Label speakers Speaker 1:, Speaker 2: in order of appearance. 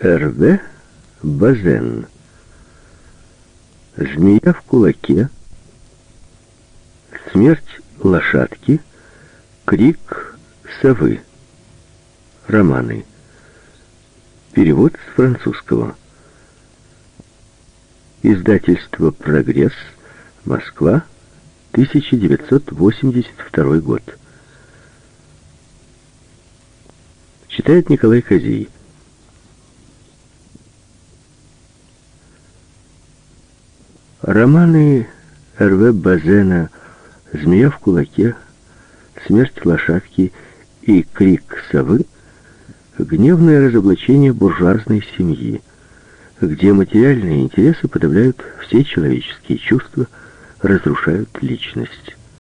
Speaker 1: Р.В. Базен. Змея в кулаке. Смерть лошадки. Крик совы. Романы. Перевод с французского. Издательство «Прогресс», Москва, 1982 год. Читает Николай Козей. Романы Р.В. Базена «Змея в кулаке», «Смерть лошадки» и «Крик совы» — гневное разоблачение буржуазной семьи, где материальные интересы подавляют все человеческие чувства, разрушают личность.